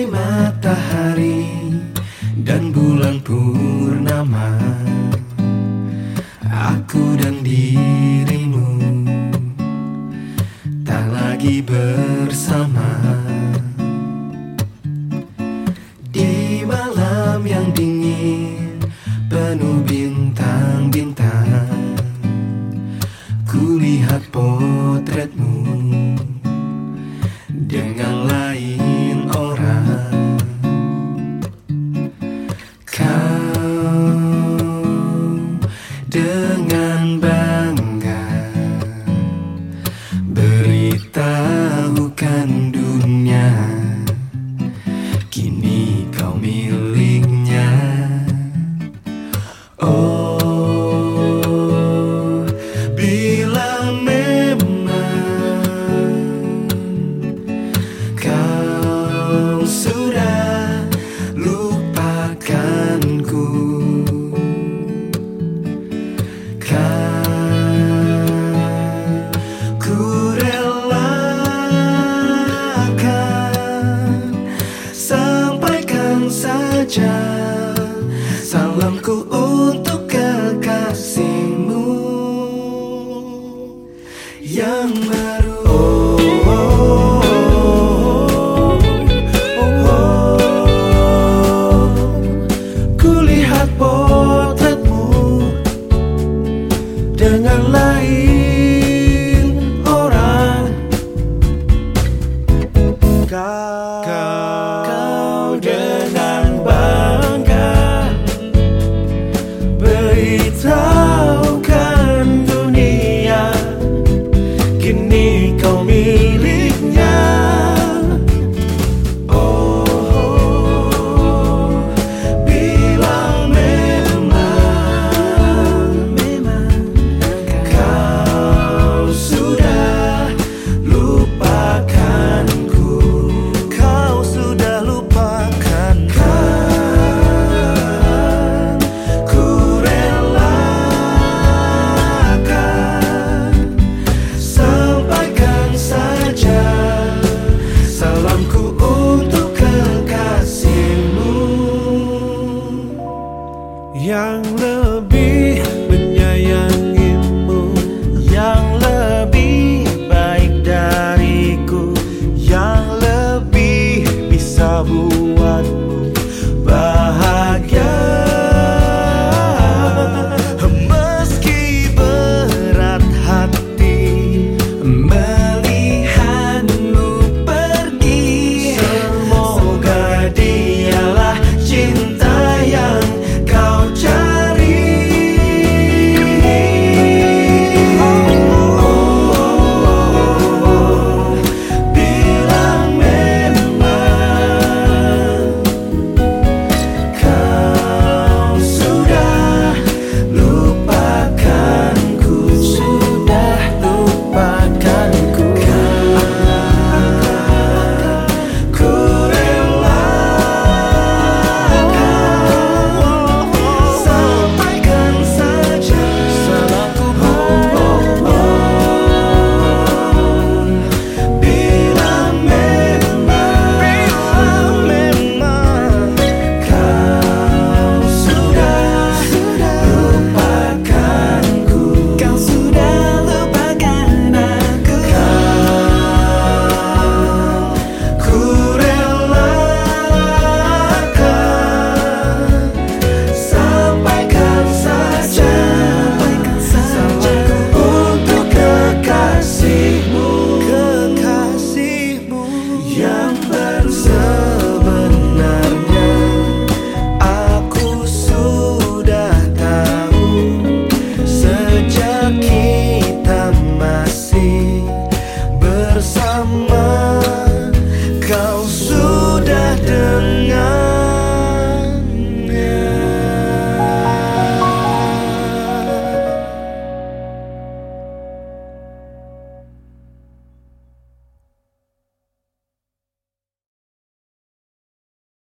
bagai matahari dan bulan purnama. Aku dan dirimu tak lagi bersama. Di malam yang dingin penuh bintang-bintang Kulihat potretmu dengan dengan bangga. Beritahukan dunia Kini kau miliknya Salamku untuk kekasihmu Yang